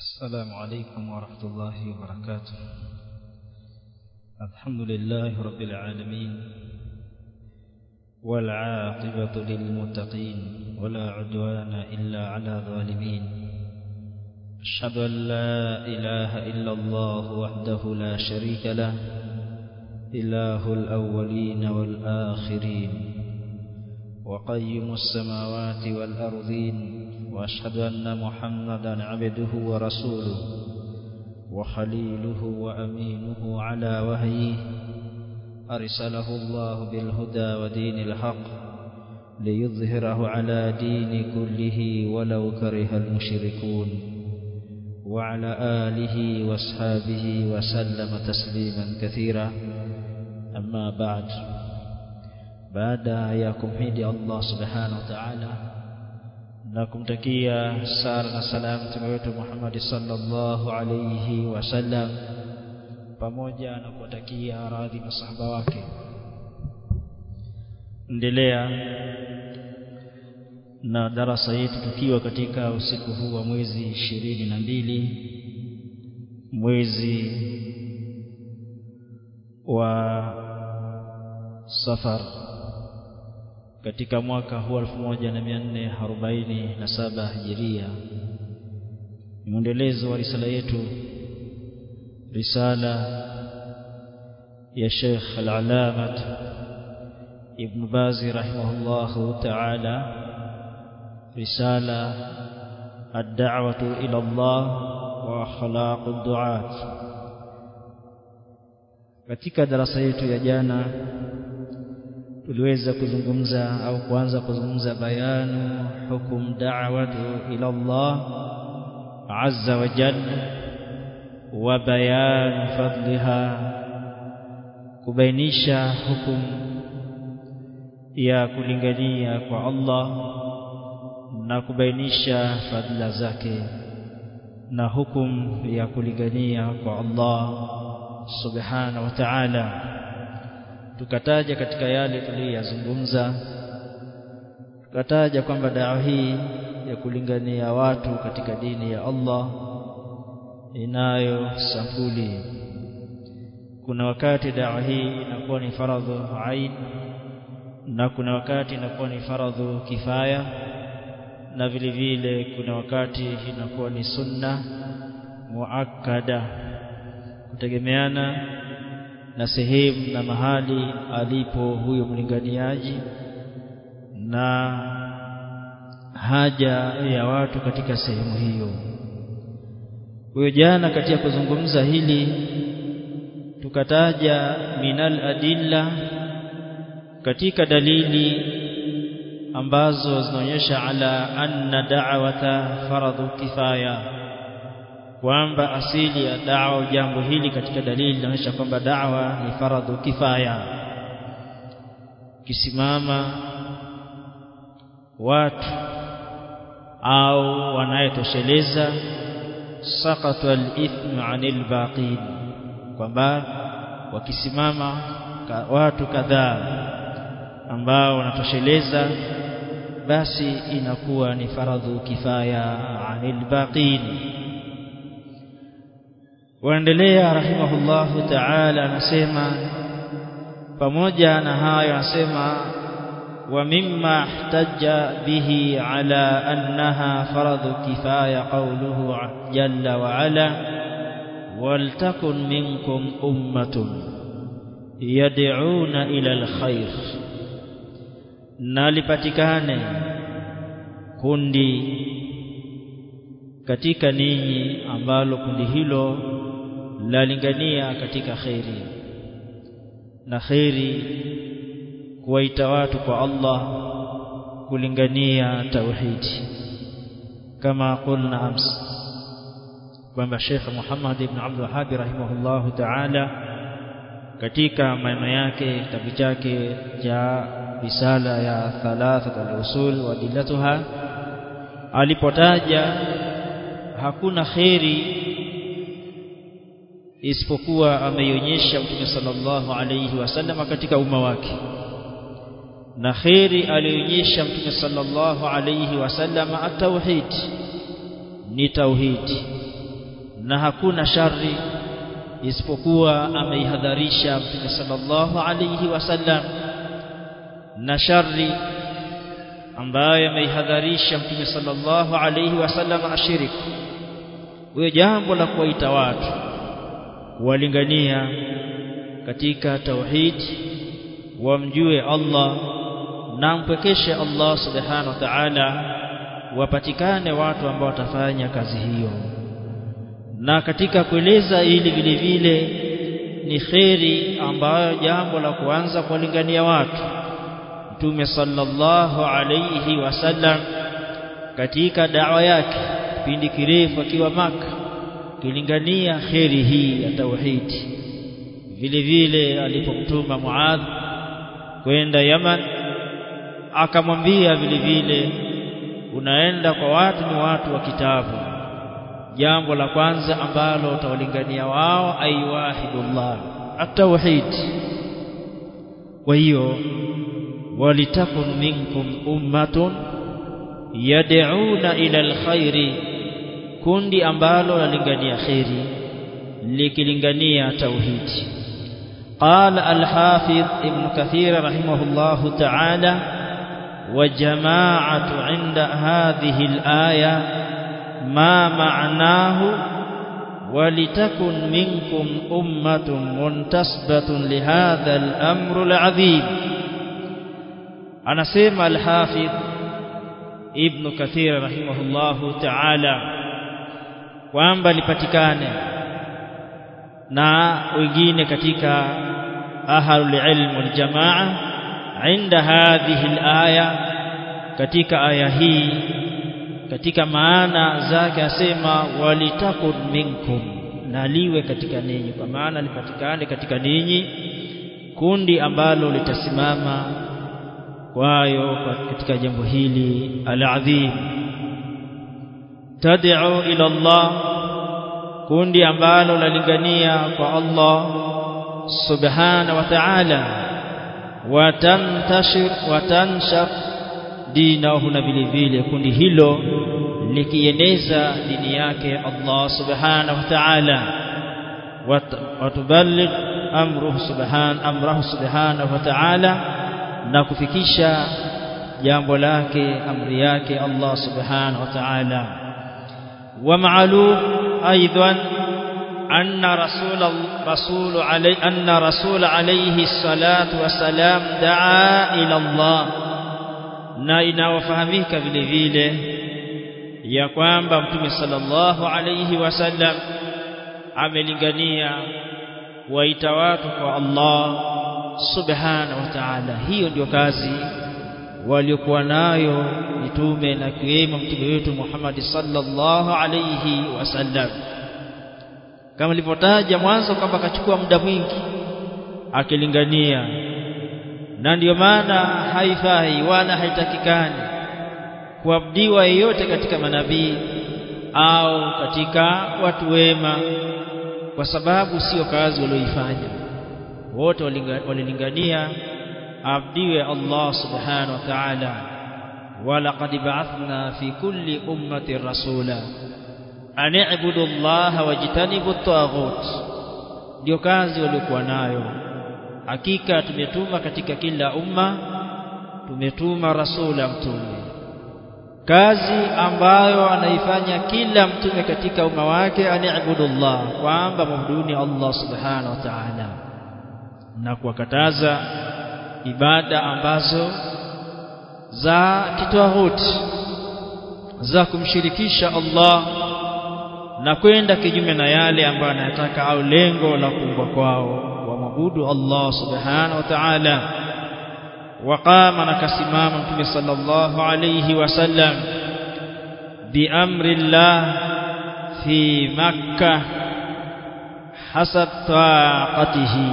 السلام عليكم ورحمة الله وبركاته. الحمد لله رب العالمين والعاقبة للمتقين ولا عدوان إلا على الظالمين أشهد أن لا إله إلا الله وحده لا شريك له إله الأولين والآخرين وقيم السماوات والأرضين وأشهد أن محمدا عبده ورسوله وخليله وأمينه على وهيه. أرسله الله بالهدى ودين الحق ليظهره على دين كله ولو كره المشركون. وعلى آله وأصحابه وسلم تسليما كثيرا. أما بعد بعد kumhidi Allah subhanahu wa ta'ala na kumtakia sala na salamu mtume wetu Muhammad sallallahu alayhi wasallam. Pamoja na kuwatakia radhi masahaba wake. Endelea na darasa yetu tukiwa katika usiku huu wa mwezi ishirini na mbili mwezi wa safar katika mwaka huu 1447 hijiria. Ni mwendelezo wa risala yetu risala ya Sheikh Al-Alamat Ibn Baz rahimahullahu ta'ala risala ad-da'watu ila Allah wa akhlaqud du'at katika darasa yetu ya jana tuliweza kuzungumza au kuanza kuzungumza bayanu hukum da'watu ila Allah azza wa jalla wa bayan fadliha kubainisha hukum ya kulingania kwa Allah na kubainisha fadla zake na hukum ya kulingania kwa Allah subhanahu wa ta'ala tukataja katika yale tuliyozungumza tukataja kwamba dawa hii ya kulingania watu katika dini ya Allah inayo sampuli. Kuna wakati dawa hii inakuwa ni faradhu ain na kuna wakati inakuwa ni faradhu kifaya na vile vile kuna wakati inakuwa ni sunna muakkada kutegemeana na sehemu na mahali alipo huyo mlinganiaji na haja ya watu katika sehemu hiyo. Huyo jana katika kuzungumza hili tukataja minal adilla katika dalili ambazo zinaonyesha ala anna da'wata faradhu kifaya kwamba asili ya da'wa jambo hili katika dalili linaonyesha kwamba da'wa ni faradhu kifaya. Kisimama watu au wanayetosheleza saqatu al-ithm 'anil baqin kwamba wakisimama watu kadhaa ambao wanatosheleza basi inakuwa ni faradhu kifaya 'anil baqin waendelea rahimahullahu ta'ala anasema pamoja na hayo anasema wa mimma ihtajja bihi ala annaha faradhu kifaya qawluhu jalla wa ala waltakun minkum ummatun yad'una ila alkhair na lipatikane kundi katika ninyi ambalo kundi hilo lalingania katika khairi. Na khairi kuwaita watu kwa Allah kulingania tauhidi kama qulna ams kwamba Sheikh Muhammad ibn Abdul Wahhab rahimahullahu ta'ala katika maneno yake kitabu chake cha risala ya thalathat al-usul wa dillatuha alipotaja hakuna khairi isipokuwa ameionyesha Mtume sallallahu alayhi wasallam katika umma wake. Na khairi alionyesha Mtume sallallahu alayhi wasallam at-tauhid. Ni tauhidi na hakuna shari isipokuwa ameihadharisha Mtume sallallahu alayhi wasallam na shari ambayo ameihadharisha Mtume sallallahu alayhi wasallam ashiriki. Huyo jambo la kuwaita watu kuwalingania katika tauhid wamjue Allah na mpwekeshe Allah subhanahu wa ta'ala wapatikane watu ambao watafanya kazi hiyo. Na katika kueleza ili vile vile ni kheri ambayo jambo la kuanza kuwalingania watu. Mtume sallallahu alayhi wasallam katika dawa yake kipindi kirefu akiwa maka kilingania kheri hii ya tauhidi vile vile alipomtuma Muadh kwenda Yaman akamwambia vile vile unaenda kwa watu ni watu wa kitabu. Jambo la kwanza ambalo utawalingania wao aiwahidullah at-tauhid. Kwa hiyo walitakun minkum ummatun yad'una ila alkhairi kundi ambalo lalingania khairi likilingania tauhidi قال الحافظ ابن كثير رحمه الله تعالى وجماعة عند هذه الآية ما معناه ولتكن منكم أمة منتسبة لهذا الأمر العظيم أنا سيما الحافظ ابن كثير رحمه الله تعالى kwamba lipatikane na wengine katika ahlul ilm wal jamaa inda hadhihi alaya katika aya hii katika maana zake asema walitakun minkum na liwe katika ninyi kwa maana lipatikane katika ninyi kundi ambalo litasimama kwayo katika jambo hili aladhim tad'u ila Allah kundi ambalo lalingania kwa Allah subhana wa ta'ala watantashir watanshar dinahu na vile vile kundi hilo likieneza dini yake Allah subhanahu wa ta'ala watuballigh amruhu subhan amrahu subhanahu wa ta'ala na kufikisha jambo lake amri yake Allah subhanahu wa ta'ala ومعلوم أيضا أن رسول رسول علي أن رسول عليه الصلاة والسلام دعا إلى الله. نا إنا وفهمه كبليفيلة يا قام بمتم صلى الله عليه وسلم. عمل غنيا ويتواتك الله سبحانه وتعالى. هي اليوكازي waliokuwa nayo mitume na kiwemo mtume wetu Muhammad sallallahu alayhi wasallam kama nilivyotaja mwanzo kwamba akachukua muda mwingi akilingania na ndiyo maana haifai wala haitakikani kuabdiwa yeyote katika manabii au katika watu wema kwa sababu sio kazi walioifanya. Wote walilingania abdiwe Allah subhanahu wa ta'ala ولقد بعثنا في كل أمة رسولا أن اعبدوا الله واجتنبوا الطاغوت ndio kazi waliokuwa nayo hakika tumetuma katika kila umma tumetuma rasula mtume kazi ambayo anaifanya kila mtume katika umma wake ani'budullah kwamba mabuduni Allah subhanahu wa ta'ala na kuwakataza ibada ambazo za kitwahuti za kumshirikisha Allah na kwenda kinyume na yale ambayo anayataka au lengo la kuumbwa kwao wamwabudu Allah subhanahu wa ta'ala. Waqama nakasimama mtume sallallahu alayhi wasallam biamri Allah fi makkah hasab taqatihi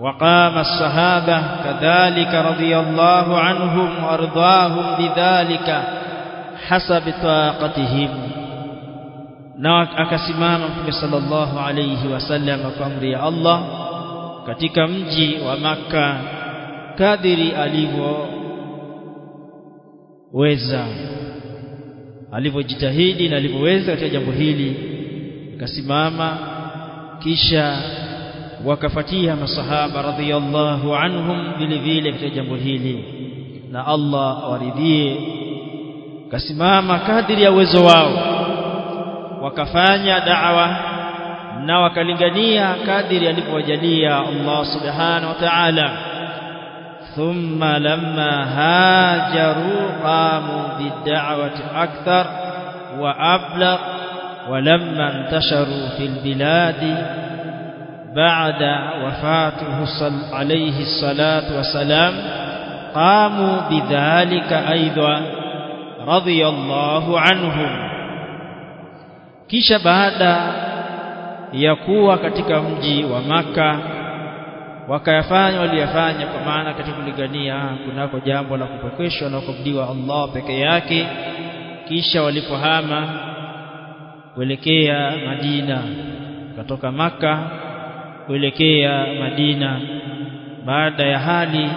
وقام الصحابة كذلك رضي الله عنهم وارضاهم بذلك حسب طاقتهم na akasimama mtume sallallahu alayhi wasallam kwa amri ya Allah katika mji wa maka kadiri alivyoweza alivyojitahidi na alivyoweza katika jambo hili kasimama kisha wakafatia masahaba radhiyallahu anhum vile vile katika jambo hili na Allah awaridhie kasimama kadiri ya uwezo wao wakafanya da'wa na wakalingania kadiri alipowajalia Allah subhanahu wa ta'ala thumma lamma hajaru qamu bid-da'wati akthar wa ablagh ولما انتشروا في البلاد بعد وفاته صل عليه الصلاة والسلام قاموا بذلك أيضا رضي الله عنهم kisha baada ya kuwa katika mji wa maka wakayafanya waliyafanya kwa maana katika kulingania kunako jambo la kupokeshwa na kuabudiwa Allah peke yake kisha walipohama kuelekea Madina kutoka maka kuelekea Madina baada ya hali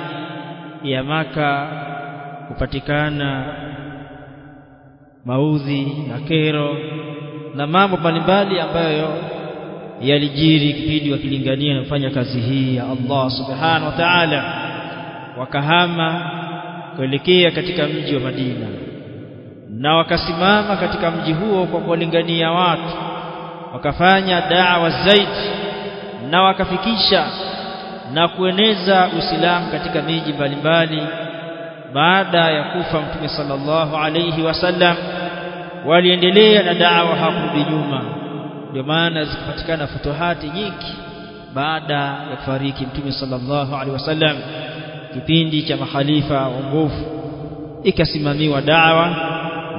ya maka kupatikana maudhi na kero na mambo mbalimbali ambayo yalijiri kipindi wakilingania na kufanya kazi hii ya Allah subhanahu wa ta'ala. Wakahama kuelekea katika mji wa Madina na wakasimama katika mji huo kwa kuwalingania watu wakafanya da'wa zaidi na wakafikisha na kueneza Uislamu katika miji mbalimbali baada ya kufa Mtume sallallahu alayhi wasallam waliendelea na da'wa hakurudi nyuma. Ndio maana zikapatikana futuhati nyingi baada ya kufariki Mtume sallallahu alaihi wasallam kipindi cha makhalifa waongofu ikasimamiwa da'wa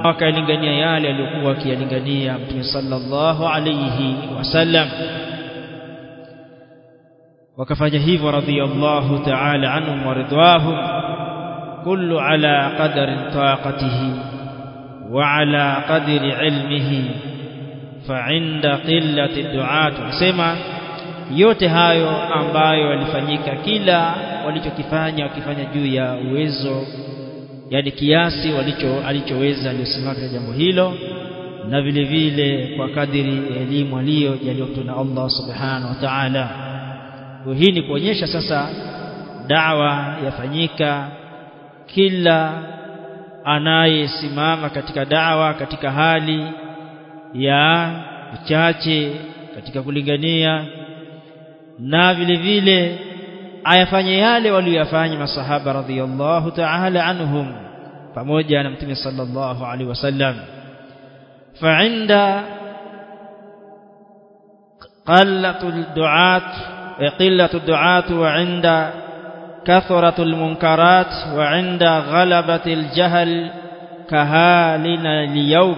wakalingania yale aliyokuwa akiyalingania Mtume sallallahu alayhi wasallam wakafanya hivyo radhiyallahu ta'ala anhum wa ridwahum kullu ala qadri taqatihi wa ala qadri ilmihi fa'inda qillati du'at. Wasema yote hayo ambayo yalifanyika kila walichokifanya wakifanya juu ya uwezo yani kiasi walicho alichoweza aliyosimama katika jambo hilo na vile vile kwa kadiri elimu aliyojaliwa na Allah subhanahu wa ta'ala hii ni kuonyesha sasa dawa yafanyika kila anayesimama katika dawa katika hali ya uchache katika kulingania na vile vile ayafanye yale waliyofanya masahaba radhiyallahu ta'ala anhum pamoja na mtume sallallahu alaihi wasallam. Fa'inda qallatul du'at wa 'inda kathratul munkarat wa 'inda ghalabatil jahl kahalina liyawm.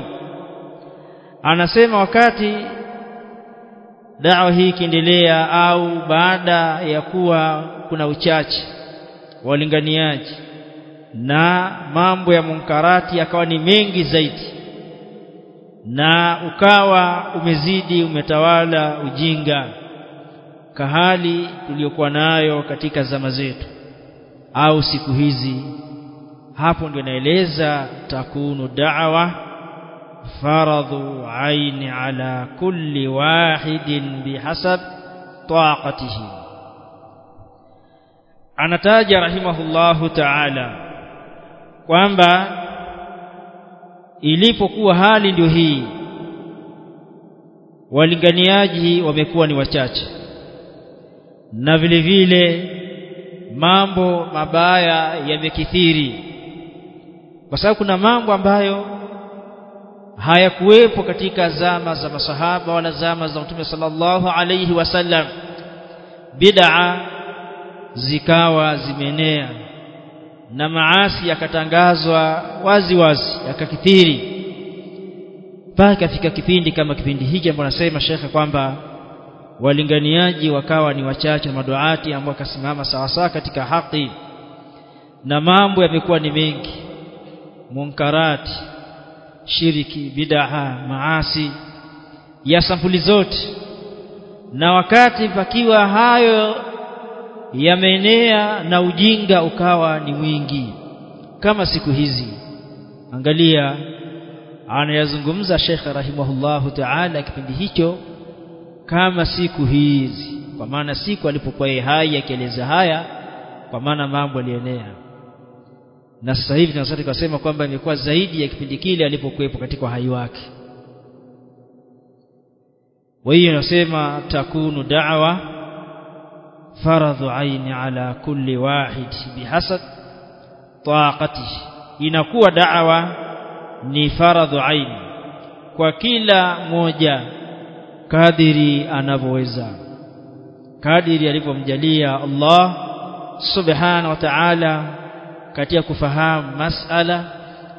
Anasema wakati dawa hii ikiendelea au baada ya kuwa kuna uchache walinganiaji na mambo ya munkarati yakawa ni mengi zaidi na ukawa umezidi umetawala ujinga kahali tuliyokuwa nayo katika zama zetu. Au siku hizi hapo ndio naeleza takunu da'wa faradhu aini ala kulli wahidin bihasab taqatihi. Anataja rahimahullahu ta'ala kwamba ilipokuwa hali ndio hii walinganiaji wamekuwa ni wachache na vile vile mambo mabaya yamekithiri. Kwa sababu kuna mambo ambayo hayakuwepo katika zama za masahaba wala zama za Mtume sallallahu alayhi wasallam bid'a zikawa zimenea na maasi yakatangazwa wazi wazi yakakithiri. Mpaka fika kipindi kama kipindi hiki ambapo nasema shekhe kwamba walinganiaji wakawa ni wachache na maduati ambao wakasimama sawasawa katika haki. Na mambo yamekuwa ni mengi. Munkarati shiriki bidaha maasi ya sampuli zote. Na wakati pakiwa hayo yameenea na ujinga ukawa ni mwingi. Kama siku hizi angalia anayazungumza Sheikh rahimahullahu ta'ala kipindi hicho kama siku hizi. Kwa maana siku alipokuwa yeye hai akieleza haya kwa maana mambo alienea na sasa hivi tunasema tukasema kwamba imekuwa zaidi ya kipindi kile alipokuwepo katika uhai wake. Wa hiyo nasema takunu da'wa faradhu aini ala kulli wahid bihasab taqatihi inakuwa da'wa ni faradhu aini kwa kila moja kadiri anavyoweza kadiri alivyomjalia Allah subhanahu wa ta'ala katika kufahamu masala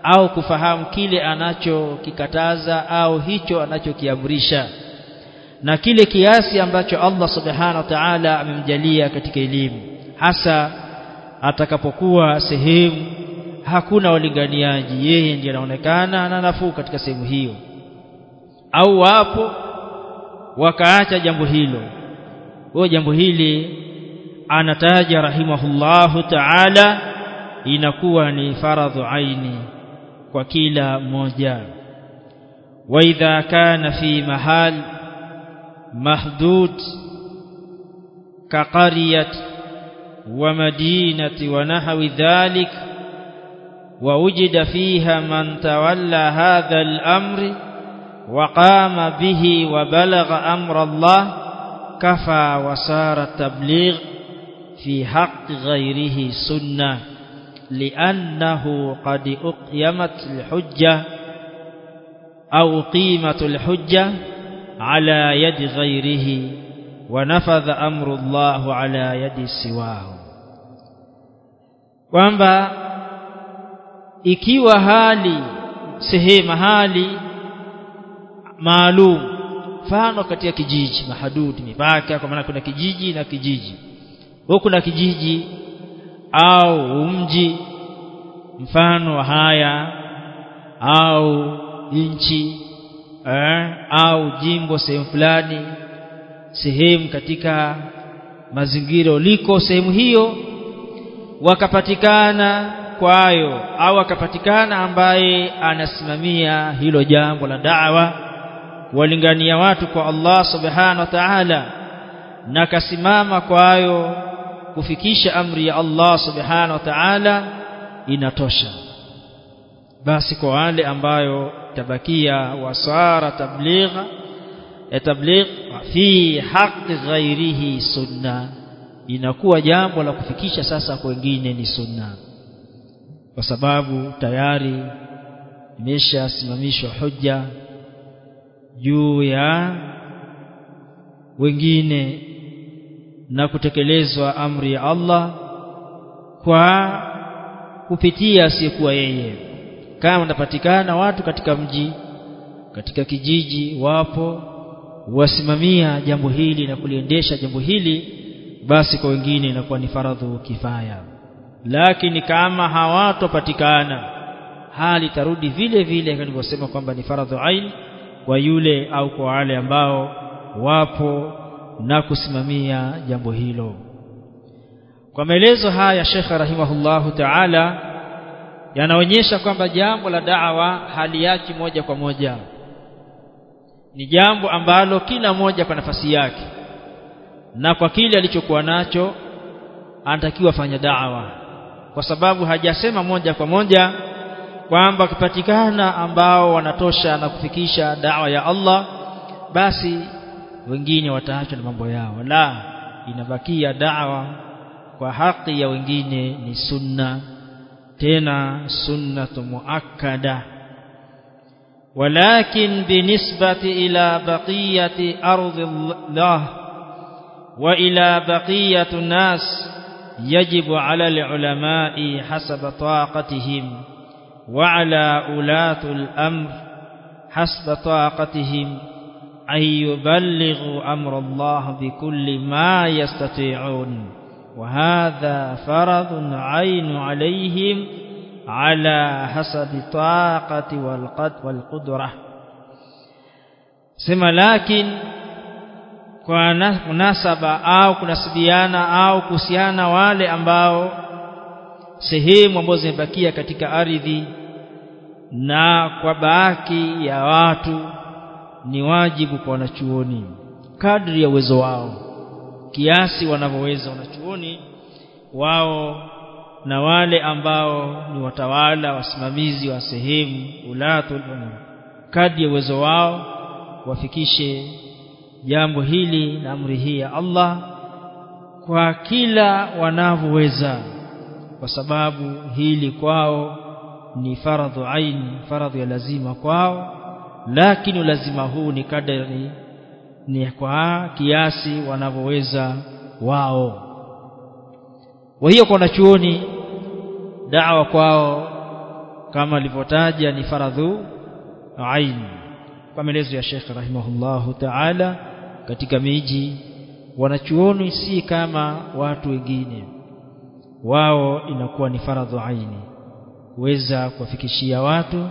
au kufahamu kile anachokikataza au hicho anachokiamrisha na kile kiasi ambacho Allah subhanahu wa ta'ala amemjalia katika elimu. Hasa atakapokuwa sehemu hakuna walinganiaji yeye ndiye anaonekana na nafuu katika sehemu hiyo. Au wapo wakaacha jambo hilo. Kwa jambo hili anataja rahimahullahu ta'ala inakuwa ni faradhu aini kwa kila mmoja. Wa idha kana fi mahal mahdud ka qaryat wa madinati wa nahwi dhalik wa wujida fiha man tawalla hadha al-amri وقام به وبلغ أمر الله كفى وصار التبليغ في حق غيره سنة لأنه قد أقيمت الحجة أو قيمة الحجة على يد غيره ونفذ أمر الله على يد سواه. Kwamba ikiwa hali sehemu hali maalum. Mfano katika kijiji mahadudi mipaka kwa maana kuna kijiji na kijiji. Huko kuna kijiji au mji mfano haya au nchi eh, au jimbo sehemu fulani sehemu katika mazingira uliko sehemu hiyo wakapatikana kwayo au akapatikana ambaye anasimamia hilo jambo la da'wa walingania watu kwa Allah subhanahu wa ta'ala na kasimama kwa hayo kufikisha amri ya Allah subhanahu wa ta'ala inatosha. Basi kwa wale ambayo tabakia wasara tabligha ya tabligh fi haqqi ghairihi sunna inakuwa jambo la kufikisha sasa kwa wengine ni sunna. Kwa sababu tayari imeshasimamishwa hoja juu ya wengine na kutekelezwa amri ya Allah kwa kupitia asiyekuwa yeye. Kama wanapatikana watu katika mji katika kijiji wapo wasimamia jambo hili na kuliendesha jambo hili basi kwa wengine inakuwa ni faradhu kifaya. Lakini kama hawatopatikana hali tarudi vile vile nilivyosema kwamba ni faradhu ain kwa yule au kwa wale ambao wapo na kusimamia jambo hilo. Kwa maelezo haya Sheikh rahimahullahu ta'ala yanaonyesha kwamba jambo la da'wa hali yake moja kwa moja. Ni jambo ambalo kila moja kwa nafasi yake na kwa kile alichokuwa nacho anatakiwa fanya da'wa. Kwa sababu hajasema moja kwa moja kwamba akipatikana ambao wanatosha na kufikisha dawa ya Allah basi wengine wataachwa na mambo yao. La inabakia dawa kwa haki ya wengine ni sunna tena sunnatu muakkada. Walakin binisbati ila baqiyati ardi Allah wa ila baqiyatu nas yajibu ala alulama hasaba taqatihim. وعلى أولاة الأمر حسب طاقتهم أن يبلغوا أمر الله بكل ما يستطيعون. وهذا فرض عين عليهم على حسب طاقة والقد والقدرة. سما لكن kwa munasaba au kunasibiana au kuhusiana wale ambao sehemu ambazo zimebakia katika ardhi na kwa baki ya watu ni wajibu kwa wanachuoni. Kadri ya uwezo wao kiasi wanavyoweza wanachuoni wao na wale ambao ni watawala wasimamizi wa sehemu ulatul umur kadri ya uwezo wao wafikishe jambo hili na amri hii ya Allah kwa kila wanavyoweza kwa sababu hili kwao ni faradhu aini faradhu ya lazima kwao. Lakini lazima huu ni kadri ni kwa kiasi wanavyoweza wao. Kwa hiyo kwa wanachuoni da'wa kwao kama alivyotaja ni faradhu aini kwa maelezo ya Sheikh rahimahullahu ta'ala katika miji wanachuoni si kama watu wengine wao inakuwa ni faradhu aini. Kuweza kuwafikishia watu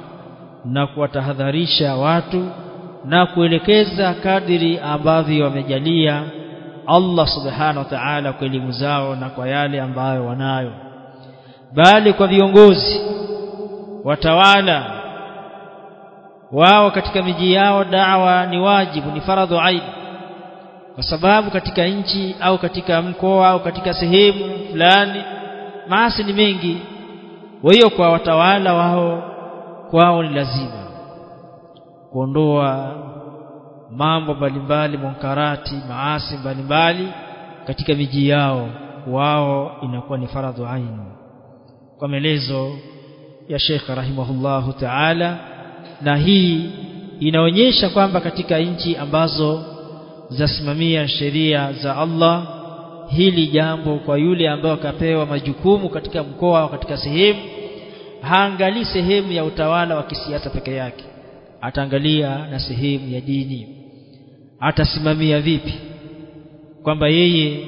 na kuwatahadharisha watu na kuelekeza kadiri ambavyo wamejalia Allah subhanahu wa ta'ala kwa elimu zao na kwa yale ambayo wanayo. Bali kwa viongozi watawala wao katika miji yao dawa ni wajibu ni faradhu aini. Kwa sababu katika nchi au katika mkoa au katika sehemu fulani maasi ni mengi. Kwa hiyo kwa watawala wao kwao ni lazima kuondoa mambo mbalimbali munkarati maasi mbalimbali katika miji yao. Wao inakuwa ni faradhu ain. Kwa maelezo ya Sheikh rahimahullahu ta'ala na hii inaonyesha kwamba katika nchi ambazo zasimamia sheria za Allah hili jambo kwa yule ambaye akapewa majukumu katika mkoa au katika sehemu haangalii sehemu ya utawala wa kisiasa peke yake. Ataangalia na sehemu ya dini. Atasimamia vipi? Kwamba yeye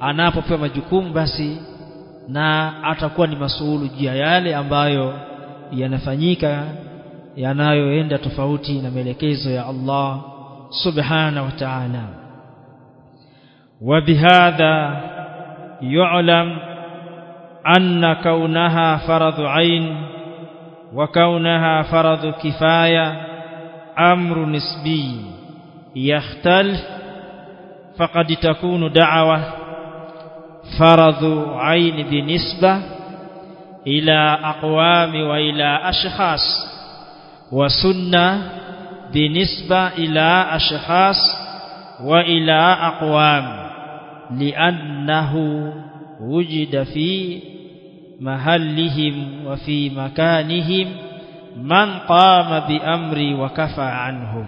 anapopewa majukumu basi na atakuwa ni masuhulu juu ya yale ambayo yanafanyika yanayoenda tofauti na maelekezo ya Allah subhanahu wa ta'ala وبهذا يعلم أن كونها فرض عين وكونها فرض كفاية أمر نسبي يختلف فقد تكون دعوة فرض عين بنسبة إلى أقوام وإلى أشخاص وسنة بنسبة إلى أشخاص وإلى أقوام لأنه وجد في محلهم وفي مكانهم من قام بأمر وكفى عنهم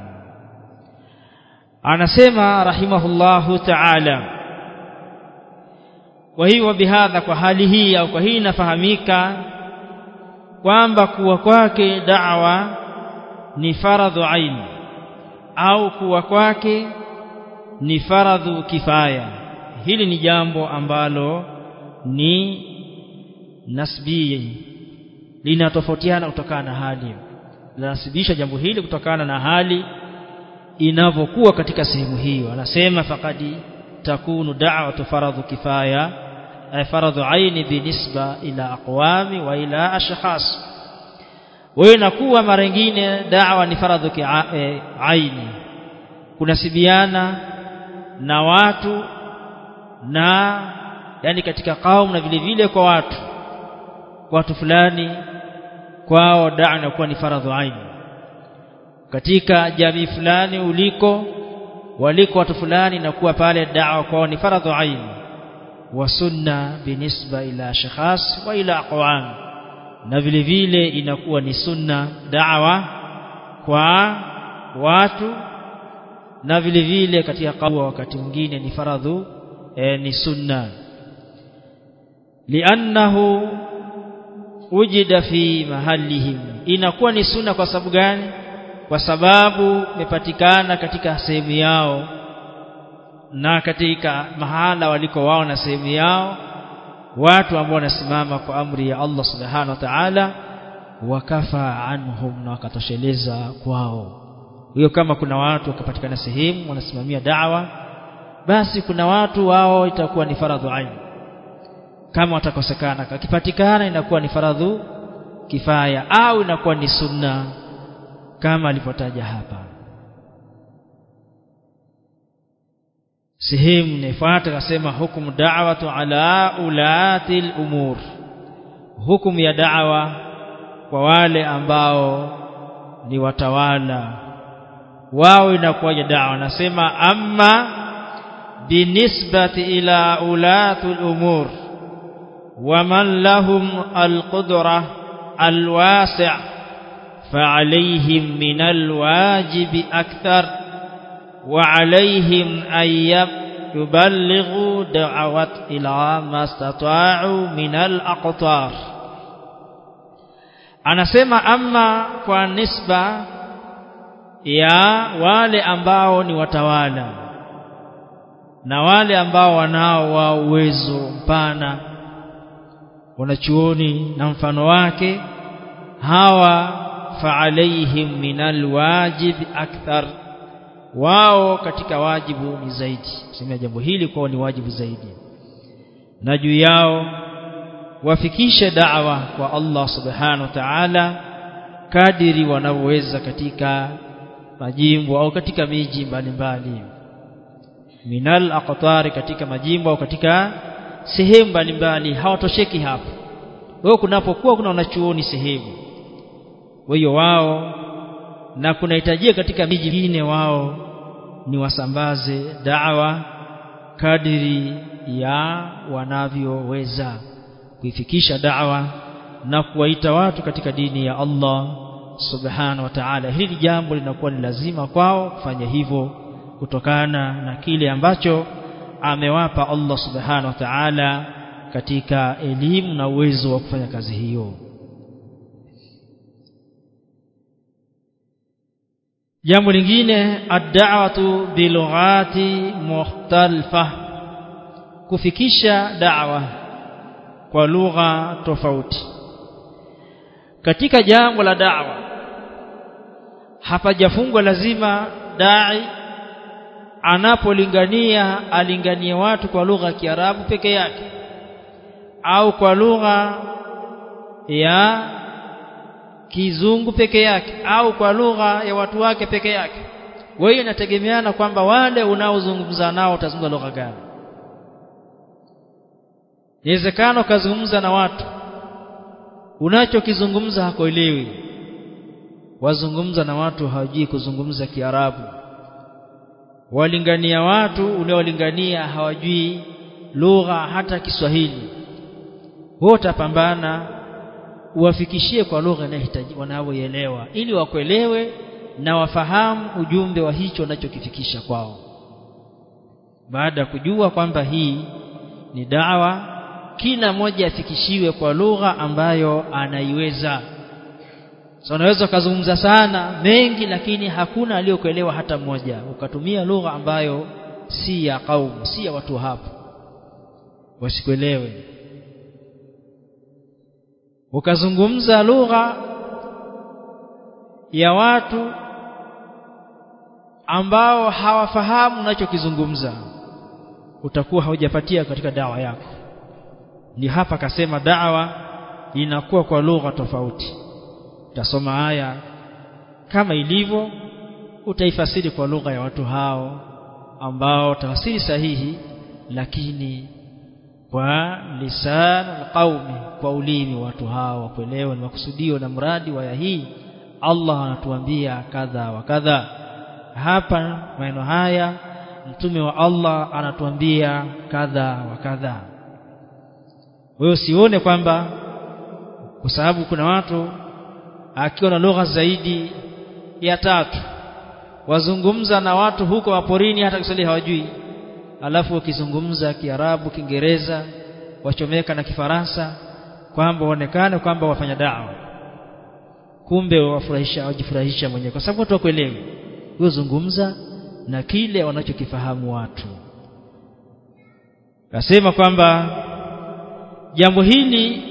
anasema rahimahullahu ta'ala kwa hiyo bihadha kwa hali hii au kwa hii inafahamika kwamba kuwa kwake da'wa ni faradhu ain au kuwa kwake ni faradhu kifaya. Hili ni jambo ambalo ni nasbi linatofautiana kutokana na hali. Linasibisha jambo hili kutokana na hali inavyokuwa katika sehemu hiyo. Anasema faqadi takunu da'watu faradhu kifaya ay faradhu aini binisba ila aqwami wa ila ashkhas. Wewe nakuwa mara nyingine da'wa ni faradhu aini kunasibiana na watu na yani katika kaum na vile vile kwa watu watu fulani kwao da'wa inakuwa ni faradhu aini. Katika jamii fulani uliko waliko watu fulani inakuwa pale da'wa kwao ni faradhu aini. Wa sunna binisba ila shakhas wa ila aqwam. Na vile vile inakuwa ni sunna da'wa kwa watu na vile vile katika kaua wakati mwingine ni faradhu e, ni sunna. Li'annahu wujida fi mahallihim. Inakuwa ni sunna kwa sababu gani? Kwa sababu imepatikana katika sehemu yao na katika mahala waliko wao na sehemu yao watu ambao wanasimama kwa amri ya Allah subhanahu wa ta'ala wakafa anhum na wakatosheleza kwao hiyo kama kuna watu wakapatikana sehemu wanasimamia da'wa basi kuna watu wao itakuwa ni faradhu ain. Kama watakosekana kakipatikana inakuwa ni faradhu kifaya au inakuwa ni sunna kama alivyotaja hapa. Sehemu inayofuata akasema hukumu da'watu ala ulati al-umur hukumu ya da'wa kwa wale ambao ni watawala wao inakuwaje da'wa. Anasema amma binisbati ila ulati al-umur ومن لهم القدرة الواسع فعليهم من الواجب أكثر وعليهم أن يبلغوا دعوة إلى ما استطاعوا من الأقطار anasema ama kwa nisba ya wale ambao ni watawala na wale ambao wanao wa uwezo mpana. Wanachuoni na mfano wake hawa faalaihim minal wajib akthar wao katika wajibu ni zaidi. Sema jambo hili kwao ni wajibu zaidi. Na juu yao wafikishe da'wa kwa Allah subhanahu wa ta'ala kadiri wanavyoweza katika majimbo au katika miji mbalimbali. Minal aqtari katika majimbo au katika sehemu mbalimbali hawatosheki hapo. Wao kunapokuwa kuna wanachuoni sehemu hiyo wao na kunahitajia katika miji mingine wao ni wasambaze da'wa kadiri ya wanavyoweza kuifikisha da'wa na kuwaita watu katika dini ya Allah subhanahu wa ta'ala. Hili jambo linakuwa ni lazima kwao kufanya hivyo kutokana na kile ambacho amewapa Allah subhanahu wa ta'ala katika elimu na uwezo wa kufanya kazi hiyo. Jambo lingine ad-da'watu bilughati mukhtalfa. Kufikisha da'wa kwa lugha tofauti. Katika jambo la da'wa hapajafungwa lazima dai anapolingania alinganie watu kwa lugha ya Kiarabu peke yake au kwa lugha ya kizungu peke yake au kwa lugha ya watu wake peke yake. Wewe inategemeana kwamba wale unaozungumza nao utazungumza lugha gani. Inawezekana ukazungumza na watu unachokizungumza hakuelewi wazungumza na watu hawajui kuzungumza Kiarabu. Walingania watu unaolingania hawajui lugha hata Kiswahili. Wewe utapambana uwafikishie kwa lugha inayohitaji ili wakuelewe na wafahamu ujumbe wa hicho unachokifikisha kwao. Baada ya kujua kwamba hii ni dawa kila mmoja afikishiwe kwa lugha ambayo anaiweza so unaweza ukazungumza sana mengi lakini hakuna aliyokuelewa hata mmoja. Ukatumia lugha ambayo si ya kaumu si ya watu hapo. Wasikuelewe. Ukazungumza lugha ya watu ambao hawafahamu unachokizungumza utakuwa haujapatia katika dawa yako. Ni hapa kasema dawa inakuwa kwa lugha tofauti utasoma aya. Kama ilivyo utaifasiri kwa lugha ya watu hao ambao tafsiri sahihi lakini kwa lisan alqaumi kwa ulimi watu hao wakuelewa ni makusudio na mradi wa hii Allah anatuambia kadha wa kadha. Hapa maneno haya mtume wa Allah anatuambia kadha wa kadha. Wewe usione kwamba kwa sababu kuna watu akiwa na lugha zaidi ya tatu. Wazungumza na watu huko maporini hata Kiswahili hawajui. Alafu wakizungumza Kiarabu Kiingereza wachomeka na Kifaransa kwamba waonekane kwamba wafanya dawa. Kumbe wafurahisha wajifurahisha mwenyewe kwa sababu watu wakuelewi wewe zungumza na kile wanachokifahamu watu. Nasema kwamba jambo hili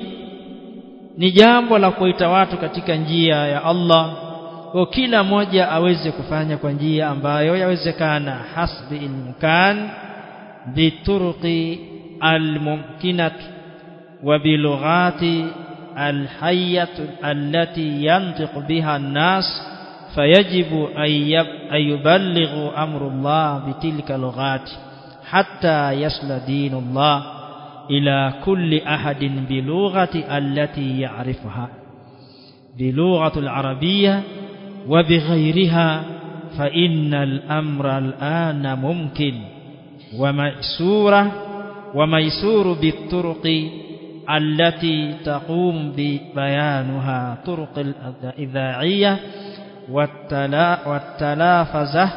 ni jambo la kuita watu katika njia ya Allah kwa kila mmoja aweze kufanya kwa njia ambayo yawezekana hasbi imkan bituruqi almumkinat wa bilughati alhayyat allati yantiq biha an-nas fayajibu an yuballighu amru Allah bitilka lughati hatta yasla dinullah إلى كل أحد بلغة التي يعرفها بلغة العربية وبغيرها فإن الأمر الآن ممكن. وميسور وميسور بالطرق التي تقوم ببيانها طرق الإذاعية والتلافزة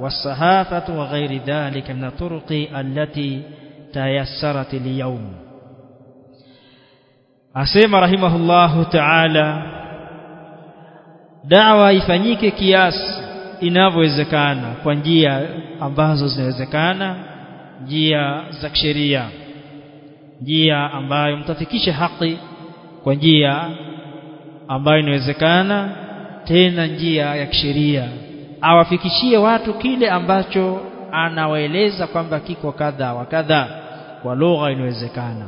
والصحافة وغير ذلك من الطرق التي tayassarat al-yawm asema rahimahullahu ta'ala da'wa ifanyike kiasi inavyowezekana kwa njia ambazo zinawezekana njia za kisheria njia ambayo mtafikisha haki kwa njia ambayo inawezekana tena njia ya kisheria. Awafikishie watu kile ambacho anawaeleza kwamba kiko kadha wa kadhaa kwa lugha inawezekana.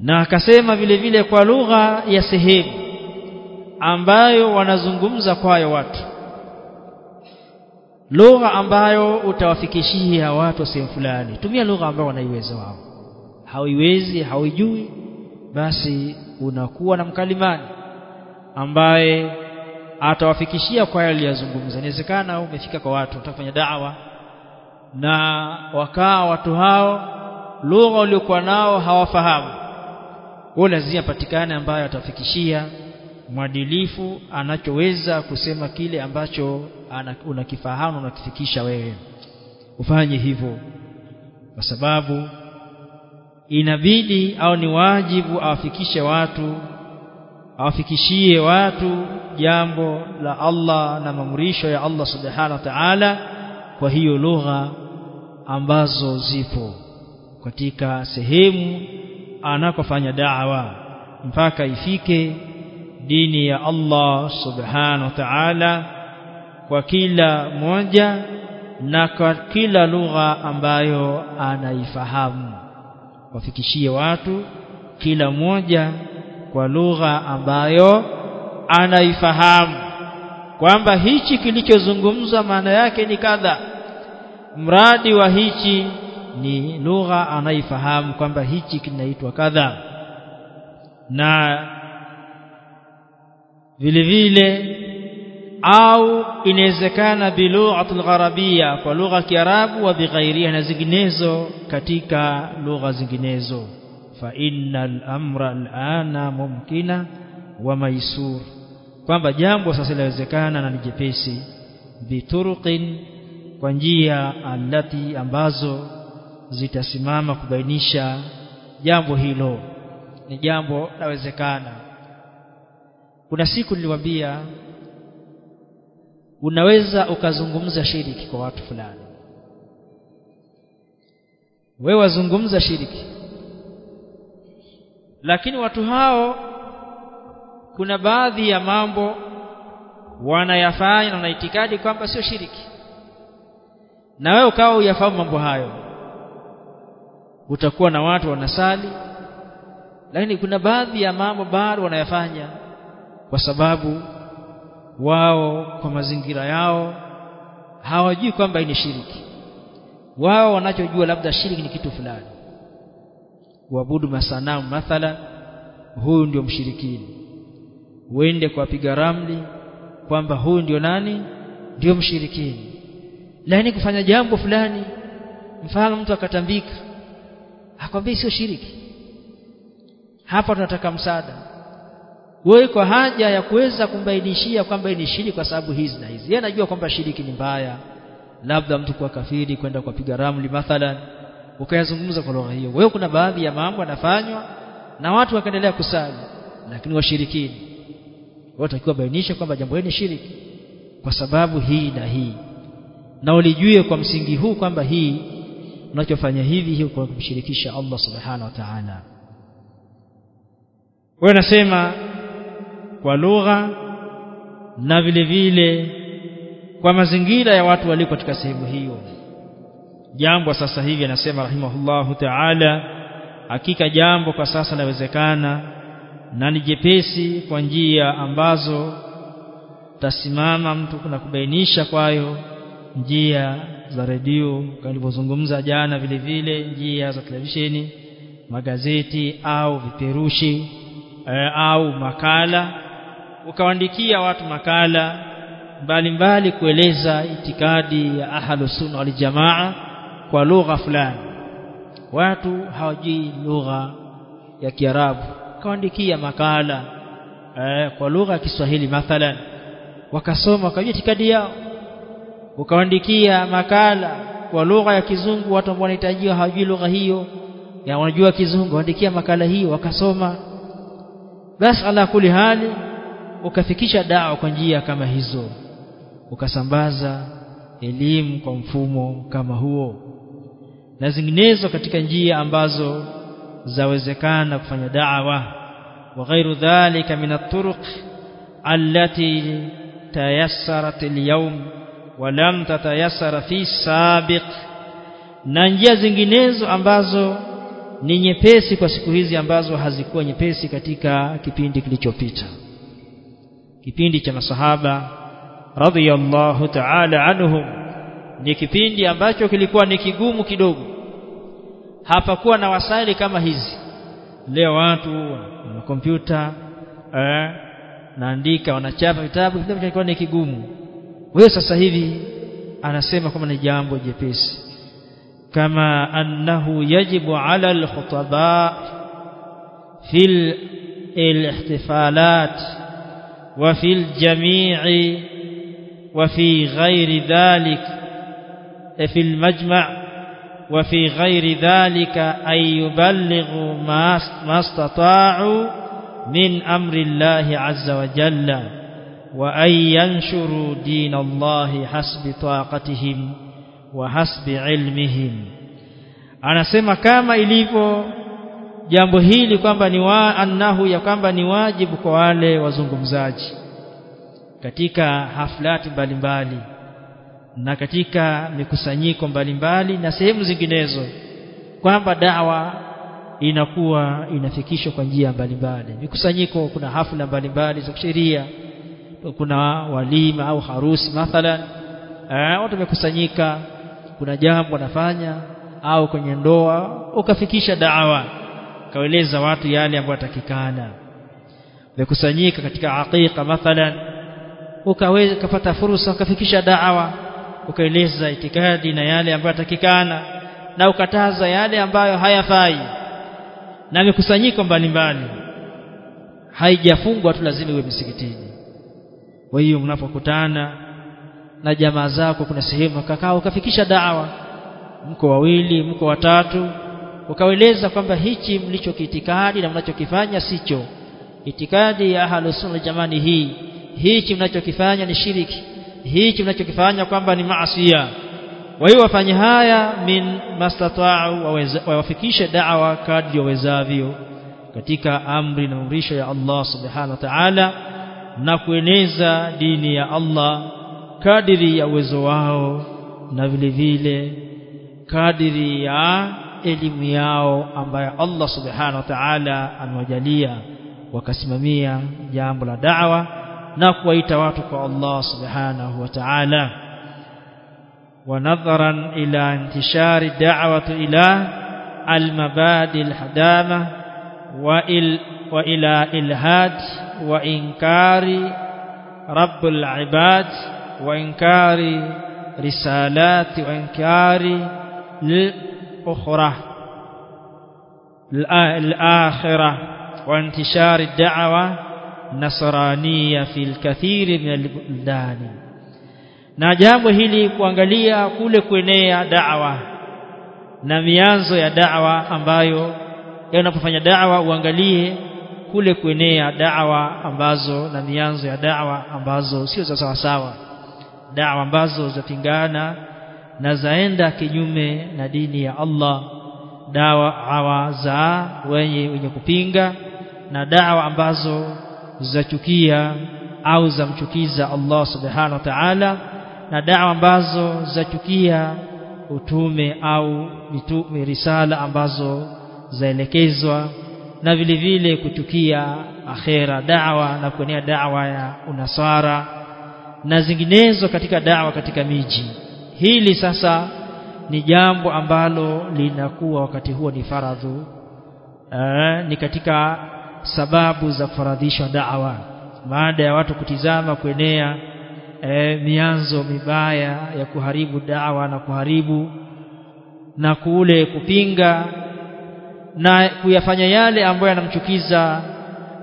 Na akasema vile vile kwa lugha ya sehemu ambayo wanazungumza kwayo watu. Lugha ambayo utawafikishia watu sehemu fulani. Tumia lugha ambayo wanaiweza wao. Hauiwezi hauijui basi unakuwa na mkalimani ambaye atawafikishia kwa yale aliyozungumza. Inawezekana umefika kwa watu utafanya da'wa na wakaa watu hao lugha waliokuwa nao hawafahamu. Wao lazima patikane ambaye atafikishia mwadilifu anachoweza kusema kile ambacho unakifahamu unakifikisha wewe. Ufanye hivyo kwa sababu inabidi au ni wajibu awafikishe watu awafikishie watu jambo la Allah na mamrisho ya Allah subhanahu wa ta'ala kwa hiyo lugha ambazo zipo katika sehemu anakofanya da'wa mpaka ifike dini ya Allah subhanahu wa ta'ala kwa kila mmoja na kwa kila lugha ambayo anaifahamu. Wafikishie watu kila mmoja kwa lugha ambayo anaifahamu. Kwamba hichi kilichozungumzwa maana yake ni kadha. Mradi wa hichi ni lugha anaifahamu kwamba hichi kinaitwa kadha. Na vile vile au inawezekana bilughatul gharabia kwa lugha ya Kiarabu wa bighairiha na zinginezo katika lugha zinginezo. Fa innal amra al'ana mumkina wa maisur. Kwamba jambo sasa linawezekana na nijepesi jepesi. Bituruqin kwa njia alati ambazo zitasimama kubainisha jambo hilo. Ni jambo lawezekana. Kuna siku niliwaambia unaweza ukazungumza shiriki kwa watu fulani. Wewe wazungumza shiriki. Lakini watu hao kuna baadhi ya mambo wanayafanya na itikadi kwamba sio shiriki. Na wewe ukawa uyafahamu mambo hayo utakuwa na watu wanasali lakini kuna baadhi ya mambo bado wanayafanya kwa sababu wao kwa mazingira yao hawajui kwamba ni shiriki. Wao wanachojua labda shiriki ni kitu fulani. Kuabudu masanamu mathala huyu ndio mshirikini. Uende kuwapiga ramli kwamba huyu ndio nani? Ndio mshirikini. Lakini kufanya jambo fulani mfano mtu akatambika akwambia sio shiriki. Hapa tunataka msaada. Wewe kwa haja ya kuweza kumbainishia kwamba ni shiriki kwa sababu hizi na hizi. Yeye anajua kwamba shiriki ni mbaya. Labda mtu kwa kafiri kwenda kupiga ramli mathalan. Ukayazungumza kwa lugha hiyo. Wewe kuna baadhi ya mambo yanafanywa na watu wakaendelea kusali lakini washirikini. Watakiwa bainisha kwamba jambo hili ni shiriki kwa sababu hii na hii. Na ulijue kwa msingi huu kwamba hii unachofanya hivi hiyo kwa kumshirikisha Allah subhanahu wa ta'ala. Wewe nasema kwa lugha na vile vile kwa mazingira ya watu walio katika sehemu hiyo. Jambo sasa hivi anasema rahimahullahu ta'ala hakika jambo kwa sasa lawezekana na ni jepesi kwa njia ambazo tasimama mtu na kubainisha kwayo njia za redio kalivyozungumza jana vile vile njia za televisheni magazeti au viperushi e, au makala. Ukawaandikia watu makala mbalimbali kueleza itikadi ya ahlus sunna wal jamaa kwa lugha fulani. Watu hawajui lugha ya Kiarabu. Kaandikia makala e, kwa lugha ya Kiswahili mathalan. Wakasoma wakajua itikadi yao ukawaandikia makala kwa lugha ya kizungu watu ambao wanahitajiwa hawajui lugha hiyo. Ya wanajua kizungu andikia makala hiyo wakasoma. Basi ala kuli hali ukafikisha dawa kwa njia kama hizo. Ukasambaza elimu kwa mfumo kama huo. Na zinginezo katika njia ambazo zawezekana kufanya da'wa. Wa ghairu dhalika min at-turuq allati tayassarat al-yawm wa lam tatayassara fi sabiq na njia zinginezo ambazo ni nyepesi kwa siku hizi ambazo hazikuwa nyepesi katika kipindi kilichopita. Kipindi cha masahaba radhiyallahu ta'ala anhum ni kipindi ambacho kilikuwa ni kigumu kidogo. Hapakuwa na wasaili kama hizi. Leo watu na kompyuta eh, naandika wanachapa vitabu kilikuwa ni kigumu wewe sasa hivi anasema kama ni jambo jepesi. Kama annahu yajibu ala alkhutaba fil الاحتفالات وفي الجميع وفي غير ذلك في المجمع وفي غير ذلك أن يبلغوا ما استطاعوا من أمر الله عز وجل وأن ينشروا دين الله حسب طاقتهم وحسب علمهم anasema kama ilivyo jambo hili kwamba ni wa annahu ya kwamba ni wajibu kwa wale wazungumzaji katika haflati mbalimbali na katika mikusanyiko mbalimbali na sehemu zinginezo kwamba dawa inakuwa inafikishwa kwa njia mbalimbali mikusanyiko kuna hafla mbalimbali za kisheria kuna walima au harusi mathalan eh, watu wamekusanyika kuna jambo wanafanya au kwenye ndoa ukafikisha dawa kaeleza watu yale ambayo yatakikana wamekusanyika katika aqiqa mathalan ukaweza kupata fursa ukafikisha dawa ukaeleza itikadi na yale ambayo yatakikana na ukataza yale ambayo hayafai na mikusanyiko mbalimbali. Haijafungwa tu lazima iwe msikitini kwa hiyo mnapokutana na jamaa zako kuna sehemu kakao ukafikisha dawa. Mko wawili mko watatu ukaeleza kwamba hichi mlichokiitikadi na mnachokifanya sicho. Itikadi ya ahlus sunna jamani hii. Hichi mnachokifanya ni shiriki. Hichi mnachokifanya kwamba ni maasiya kwa hiyo wafanye haya min mastata'u wawafikishe da'wa kadri wawezavyo katika amri na amrisho ya Allah subhanahu wa ta'ala na kueneza dini ya Allah kadiri ya uwezo wao na vile vile kadiri ya elimu yao ambayo Allah subhanahu wa ta'ala amewajalia wakasimamia jambo la da'wa na kuwaita watu kwa Allah subhanahu wa ta'ala ونظرا إلى انتشار الدعوة إلى المبادئ الحدامة وإل وإلى إلهاد وإنكار رب العباد وإنكار رسالات وإنكار الأخرى الآخرة وانتشار الدعوة النصرانية في الكثير من البلدان. Na jambo hili kuangalia kule na mianzo ya da'wa ambayo unapofanya da'wa uangalie kule kuenea da'wa ambazo na mianzo ya da'wa ambazo sio za sawa sawa da'wa ambazo zapingana na zaenda kinyume na dini ya Allah. Dawa za wenye wenye kupinga na dawa ambazo zachukia au zamchukiza Allah subhanahu wa ta'ala na dawa ambazo zachukia utume au mitume risala ambazo zaelekezwa na vile vile kutukia akhera dawa na kuenea dawa ya unasara na zinginezo katika dawa katika miji. Hili sasa ni jambo ambalo linakuwa wakati huo ni faradhu eh, ni katika sababu za kufaradhishwa da'wa. Baada ya watu kutizama kuenea e, mianzo mibaya ya kuharibu dawa na kuharibu na kule kupinga na kuyafanya yale ambayo yanamchukiza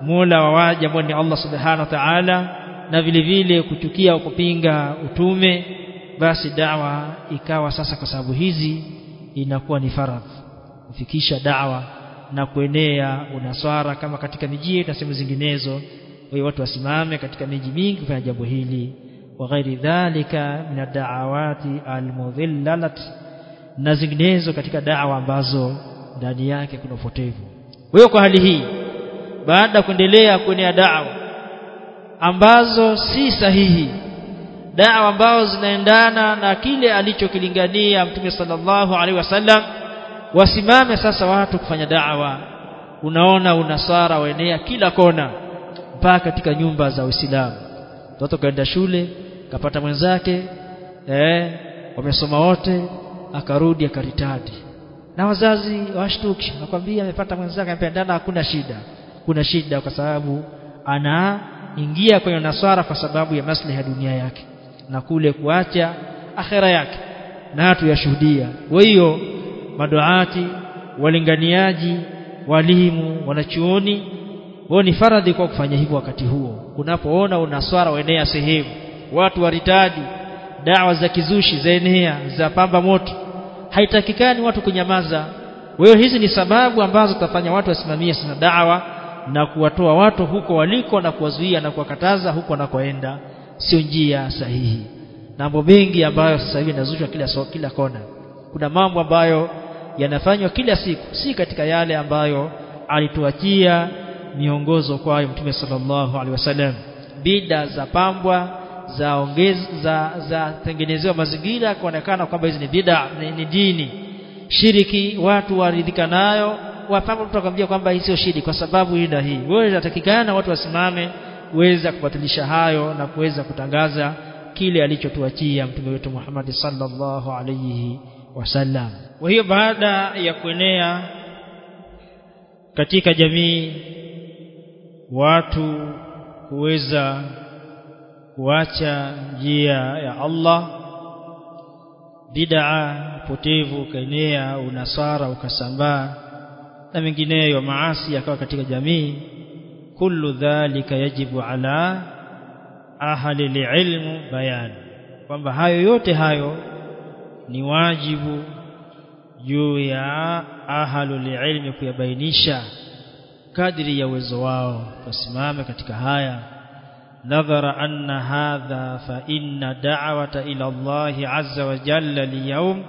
Mola wa waja ambaye ni Allah Subhanahu wa Ta'ala na vile vile kuchukia kupinga utume basi dawa ikawa sasa kwa sababu hizi inakuwa ni faradhi kufikisha dawa na kuenea unaswara kama katika miji na sehemu zinginezo kwa watu wasimame katika miji mingi kufanya jambo hili. Wa ghairi dhalika min ad-da'awati al-mudhillalat na zinginezo katika dawa ambazo ndani yake kuna upotevu. Hiyo kwa hali hii baada ya kuendelea kwenye dawa ambazo si sahihi dawa ambazo zinaendana na kile alichokilingania Mtume sallallahu alaihi wasallam wasimame sasa watu kufanya da'wa. Unaona unasara waenea kila kona mpaka katika nyumba za Uislamu. Mtoto kaenda shule kapata mwenzake eh wamesoma wote akarudi akaritadi na wazazi washtuki nakwambia amepata mwenzake ampendana hakuna shida. Kuna shida kwa sababu anaingia kwenye nasara kwa sababu ya maslahi ya dunia yake na kule kuacha akhera yake na tuyashuhudia kwa hiyo maduati walinganiaji walimu wanachuoni wao ni faradhi kwa kufanya hivyo wakati huo. Kunapoona unaswara waenea sehemu. Watu waritadi dawa za kizushi zaenea za pamba moto haitakikani watu kunyamaza. Wewe hizi ni sababu ambazo tafanya watu wasimamie sasa dawa na kuwatoa watu huko waliko na kuwazuia na kuwakataza huko wanakoenda. Sio njia sahihi. Mambo mengi ambayo sasa hivi yanazushwa kila so, kila kona. Kuna mambo ambayo yanafanywa kila siku. Si katika yale ambayo alituachia miongozo kwayo mtume sallallahu alaihi wasallam. Bida za pambwa za ongeza za za tengenezewa mazingira kuonekana kwamba hizi ni bida ni, ni dini. Shiriki watu waridhika nayo wapapo mtu kwamba hii sio shiriki kwa sababu hii na hii. Wewe inatakikana watu wasimame kuweza kubatilisha hayo na kuweza kutangaza kile alichotuachia mtume wetu Muhammad sallallahu alayhi wasallam kwa hiyo baada ya kuenea katika jamii watu kuweza kuacha njia ya Allah. Bid'a potevu kaenea unasara ukasambaa na mengineyo maasi yakawa katika jamii. Kullu dhalika yajibu ala ahli ilmu bayan. Kwamba hayo yote hayo ni wajibu juu ya ahlul ilmi kuyabainisha kadri ya uwezo wao wasimame katika haya نظر أن هذا فإن دعوة إلى الله عز وجل اليوم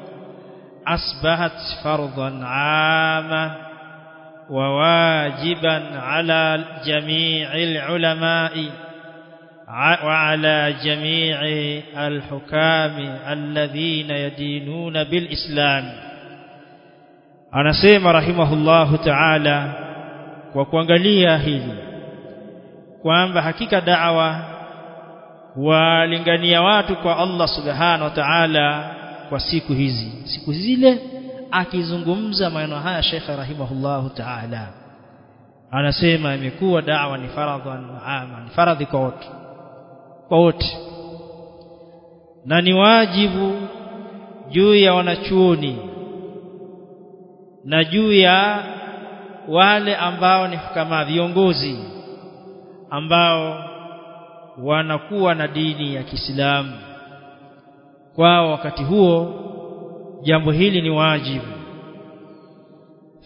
أصبحت فرضا عاما وواجبا على جميع العلماء وعلى جميع الحكام الذين يدينون بالإسلام. أنا سيما رحمه الله تعالى kuangalia هذه kwamba hakika da'wa walingania watu kwa Allah subhanahu wa ta'ala kwa siku hizi. Siku zile akizungumza maneno haya Sheikh rahimahullahu ta'ala. Anasema imekuwa da'wa ni faradhan ama ni faradhi kwa wote. Kwa wote. Na ni wajibu juu ya wanachuoni na juu ya wale ambao ni kama viongozi ambao wanakuwa na dini ya Kiislamu. Kwa wakati huo jambo hili ni wajibu.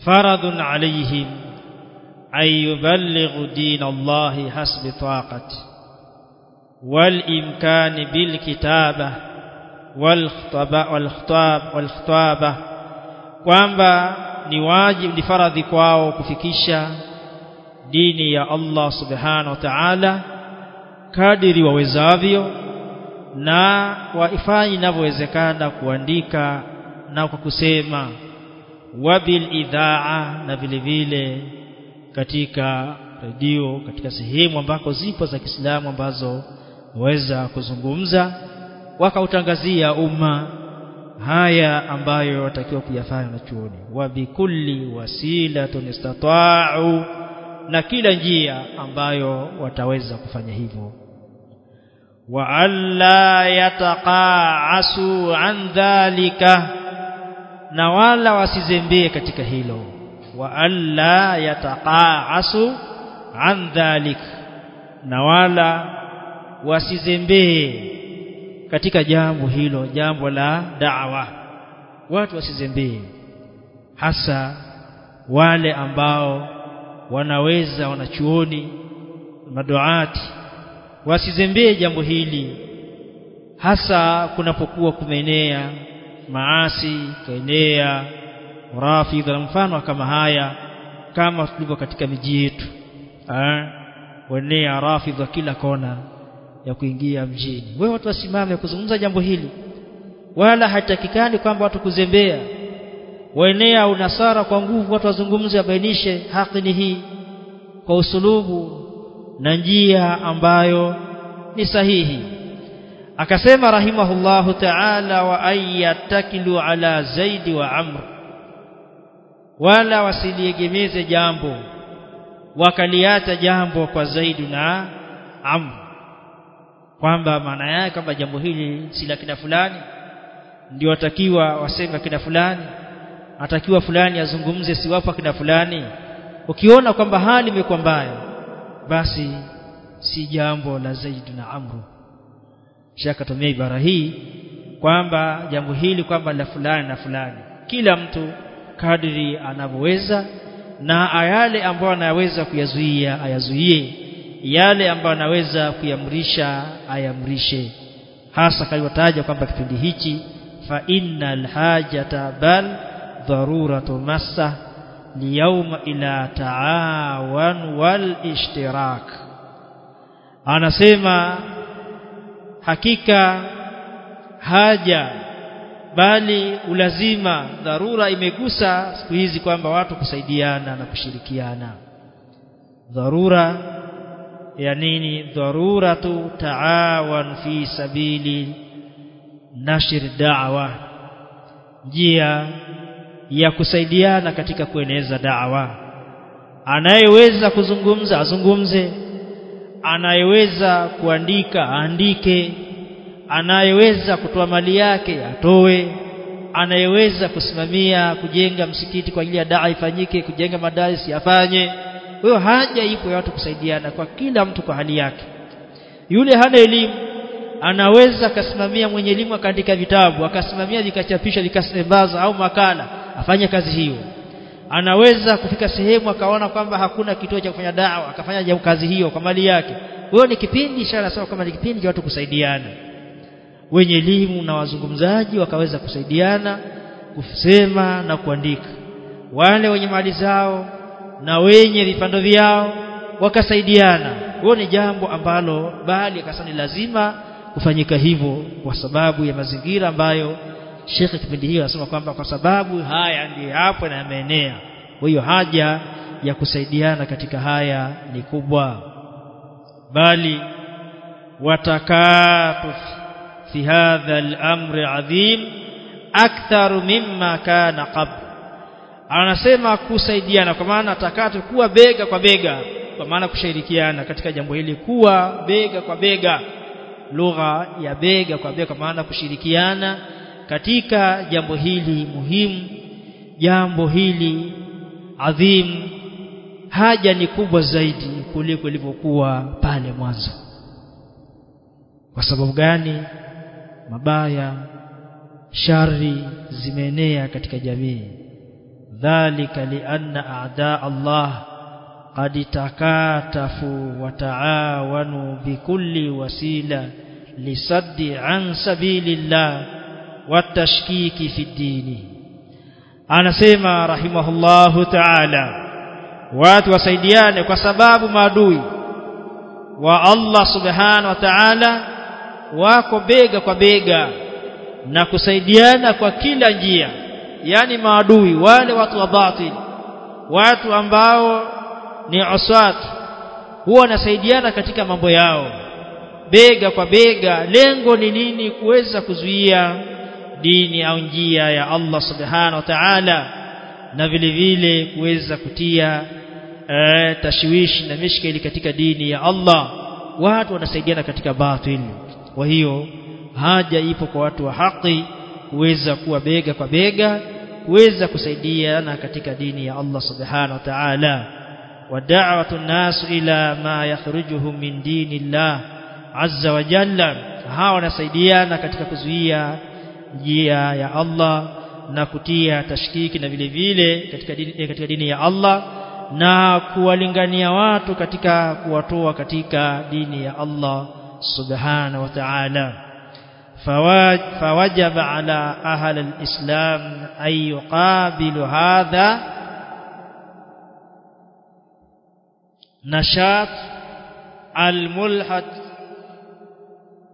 Faradun alayhim ayuballighu din Allah hasbi taqati wal imkani bil kitaba wal khitaba wal khitab wal khitaba kwamba ni wajibu ni faradhi kwao kufikisha dini ya Allah subhanahu wa ta'ala kadiri wawezavyo na waifanye inavyowezekana kuandika na kwa kusema. Wabil idhaa na vile vile katika redio katika sehemu ambako zipo za Kiislamu ambazo waweza kuzungumza wakautangazia umma haya ambayo watakiwa kuyafanya na chuoni wa bikulli wasilatun istata'u na kila njia ambayo wataweza kufanya hivyo. Wa alla yataqa'asu an dhalika na wala wasizembee katika hilo. Wa alla yataqa'asu an dhalik na wala wasizembee katika jambo hilo jambo la da'wa. Watu wasizembee hasa wale ambao wanaweza wanachuoni maduati wasizembee jambo hili. Hasa kunapokuwa kumenea maasi kaenea rafidha na mfano kama haya kama tulivyo katika miji yetu eh wenea rafidha kila kona ya kuingia mjini. Wewe watu wasimame kuzungumza jambo hili wala hatakikani kwamba watu kuzembea waenea unasara kwa nguvu watu wazungumze abainishe haki ni hii. Kwa usulubu na njia ambayo ni sahihi. Akasema rahimahullahu ta'ala wa ayatakilu ala zaidi wa amr. Wala wasiliegemeze jambo wakaliata jambo kwa zaidi na amr. Kwamba maana yake kwamba jambo hili si la kina fulani. Ndio watakiwa waseme kina fulani atakiwa fulani azungumze siwapo akina kina fulani. Ukiona kwamba hali imekuwa mbaya basi si jambo la zaidi na amru. Shaka tumia ibara hii kwamba jambo hili kwamba la fulani na fulani. Kila mtu kadri anavyoweza na yale ambayo anaweza kuyazuia ayazuie. Yale ambayo anaweza kuyamrisha ayamrishe. Hasa kaliwataja kwamba kipindi hichi fa innal hajata bal dharuratu massa liyawma ila ta'awan wal ishtirak. Anasema hakika haja bali ulazima dharura imegusa siku hizi kwamba watu kusaidiana na kushirikiana. Dharura ya nini? Dharuratu taawan fi sabili nashir da'wa. Njia ya kusaidiana katika kueneza da'wa. Anayeweza kuzungumza azungumze. Anayeweza kuandika aandike. Anayeweza kutoa mali yake atoe. Anayeweza kusimamia kujenga msikiti kwa ajili ya daa ifanyike kujenga madaris yafanye. Hiyo haja ipo ya watu kusaidiana kwa kila mtu kwa hali yake. Yule hana elimu anaweza akasimamia mwenye elimu akaandika vitabu akasimamia vikachapisha vikasembaza au makala afanye kazi hiyo. Anaweza kufika sehemu akaona kwamba hakuna kituo cha kufanya dawa akafanya kazi hiyo kwa mali yake. Huyo ni kipindi ishara sawa kama ni kipindi cha watu kusaidiana. Wenye elimu na wazungumzaji wakaweza kusaidiana kusema na kuandika. Wale wenye mali zao na wenye vipando vyao wakasaidiana. Huo ni jambo ambalo bali akasani lazima kufanyika hivyo kwa sababu ya mazingira ambayo Sheikh kipindi hiyo anasema kwamba kwa sababu haya ndiyo hapo na yameenea kwa hiyo haja ya kusaidiana katika haya ni kubwa. Bali watakatuf fi hadha al-amri adhim akthar mimma kana qabl. Anasema kusaidiana kwa maana takatu kuwa bega kwa bega kwa maana kushirikiana katika jambo hili kuwa bega kwa bega. Lugha ya bega kwa bega kwa maana kushirikiana katika jambo hili muhimu jambo hili adhim haja ni kubwa zaidi kuliko ilivyokuwa pale mwanzo. Kwa sababu gani? Mabaya shari zimeenea katika jamii. Dhalika lianna aada Allah qad takatafu wa taawanu bikulli wasila lisaddi an sabilillah watashkiki fi dini. Anasema rahimahullahu ta'ala watu wasaidiane kwa sababu maadui wa Allah subhanahu wa ta'ala wako bega kwa bega na kusaidiana kwa kila njia. Yani maadui wale watu wa batil watu ambao ni uswat huwa wanasaidiana katika mambo yao. Bega kwa bega lengo ni nini? Kuweza kuzuia dini au njia ya Allah subhanahu wa ta'ala na vile vile kuweza kutia e, tashwishi na mishkeli katika dini ya Allah watu wanasaidiana katika batil kwa hiyo haja ipo kwa watu wa haki kuweza kuwa bega kwa bega kuweza kusaidiana katika dini ya Allah subhanahu wa ta'ala ودعوه الناس الى ما يخرجهم من دين الله عز وجل hawa wanasaidiana katika kuzuia njia ya Allah na kutia tashkiki na vile vile katika dini, katika dini ya Allah na kuwalingania watu katika kuwatoa katika dini ya Allah subhanahu wa ta'ala فوجب على أهل الإسلام أن يقابل هذا نشاط الملحد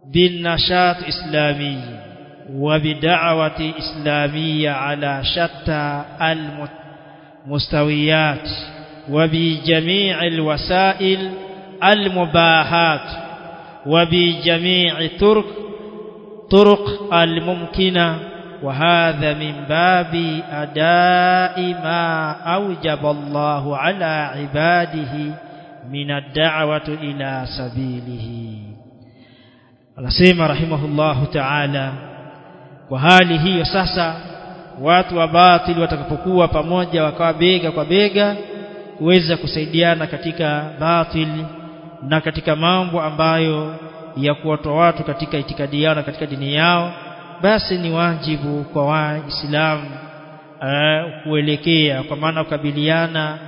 بالنشاط إسلامي وبدعوة إسلامية على شتى المستويات وبجميع الوسائل المباحات وبجميع طرق طرق الممكنة. وهذا من باب أداء ما أوجب الله على عباده من الدعوة إلى سبيله. anasema rahimahullahu ta'ala kwa hali hiyo sasa watu wa batili watakapokuwa pamoja wakawa bega kwa bega kuweza kusaidiana katika batili na katika mambo ambayo ya kuwatoa watu katika itikadi yao na katika dini yao basi ni wajibu kwa waislamu uh, kuelekea kwa maana kukabiliana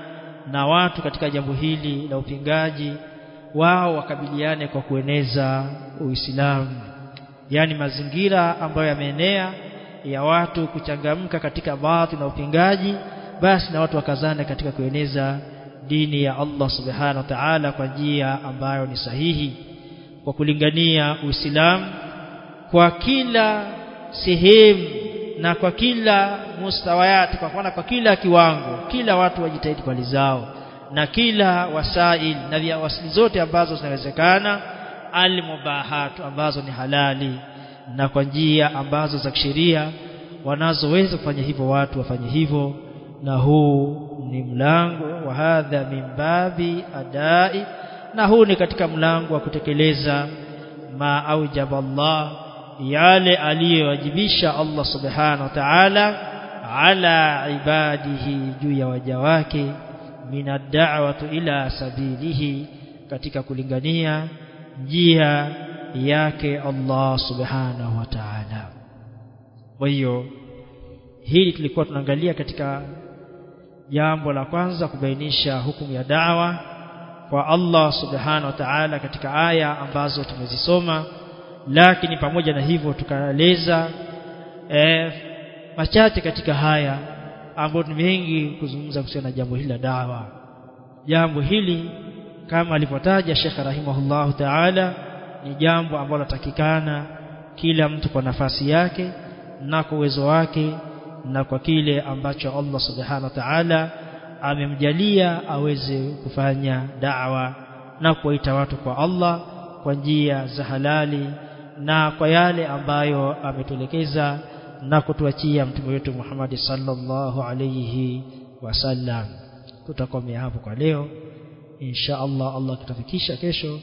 na watu katika jambo hili la upingaji wao wakabiliane kwa kueneza Uislamu yani mazingira ambayo yameenea ya watu kuchangamka katika baadhi na upingaji basi na watu wakazana katika kueneza dini ya Allah subhanahu wa ta'ala kwa njia ambayo ni sahihi. Kwa kulingania Uislamu kwa kila sehemu na kwa kila mustawayati kwa maana kwa kila kiwango kila watu wajitahidi kwa zao na kila wasail na wasili zote ambazo zinawezekana almubahatu ambazo ni halali na kwa njia ambazo za kisheria wanazoweza kufanya hivyo watu wafanye hivyo. Na huu ni mlango wa hadha min babi adai na huu ni katika mlango wa kutekeleza ma aujaba Allah yale aliyowajibisha Allah subhanahu wa ta'ala ala ibadihi juu ya waja wake min ad-da'wati ila sabilihi katika kulingania njia yake Allah subhanahu wa ta'ala. Kwa hiyo hili tulikuwa tunaangalia katika jambo la kwanza kubainisha hukumu ya dawa kwa Allah subhanahu wa ta'ala katika aya ambazo tumezisoma. Lakini pamoja na hivyo tukaeleza eh, machache katika haya ambayo ni mengi kuzungumza kuhusiana na jambo hili la dawa. Jambo hili kama alivyotaja Sheikh rahimahullahu ta'ala ni jambo ambalo latakikana kila mtu kwa nafasi yake na kwa uwezo wake na kwa kile ambacho Allah subhanahu wa ta'ala amemjalia aweze kufanya da'wa na kuwaita watu kwa Allah kwa njia za halali na kwa yale ambayo ametuelekeza na kutuachia mtume wetu Muhammad sallallahu alayhi wasallam tutakomea hapo kwa leo insha Allah Allah kutafikisha kesho.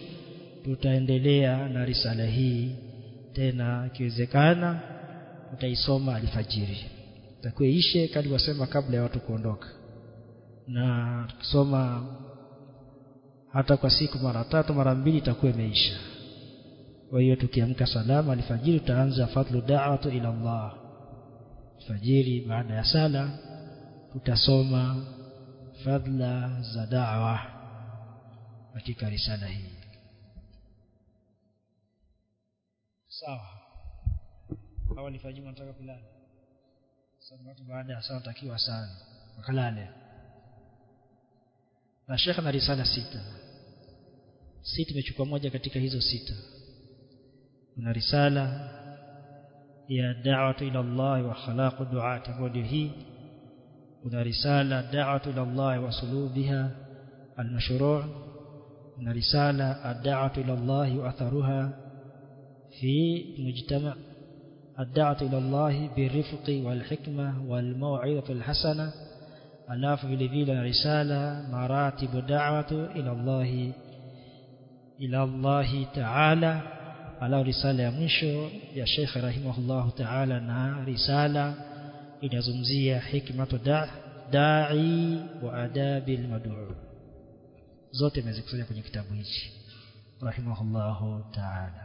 Tutaendelea na risala hii. Tena ikiwezekana tutaisoma alfajiri. Takuishe kali wasema kabla ya watu kuondoka. Na tukisoma hata kwa siku mara tatu mara mbili itakuwa imeisha. Kwa hiyo tukiamka salama alfajiri tutaanza fadlu da'watu ila Allah. Alfajiri baada ya sala tutasoma fadla za da'wa katika risala hii. Sawa. Au alfajiri nataka kulala. Sababu baada ya sala takiwa sana wakalale. Na Sheikh na risala sita. Sita imechukua moja katika hizo sita. Kuna risala ya da'watu ila Allah wa khalaqu du'ati hii. Kuna risala da'watu ila Allah wa sulubiha al-mashru' kuna risala ad-da'watu ila Allah wa atharuha fi mujtama' الدعوة إلى الله بالرفق والحكمة والموعظة الحسنة alafu vile vile na risala maratibu da'watu ila Allah ila Allah ta'ala alafu risala ya mwisho ya Sheikh rahimahullah ta'ala na risala inazungumzia hikmatu da'i wa adabi al-mad'u zote imezikusanya kwenye kitabu hichi. Rahimahullahu ta'ala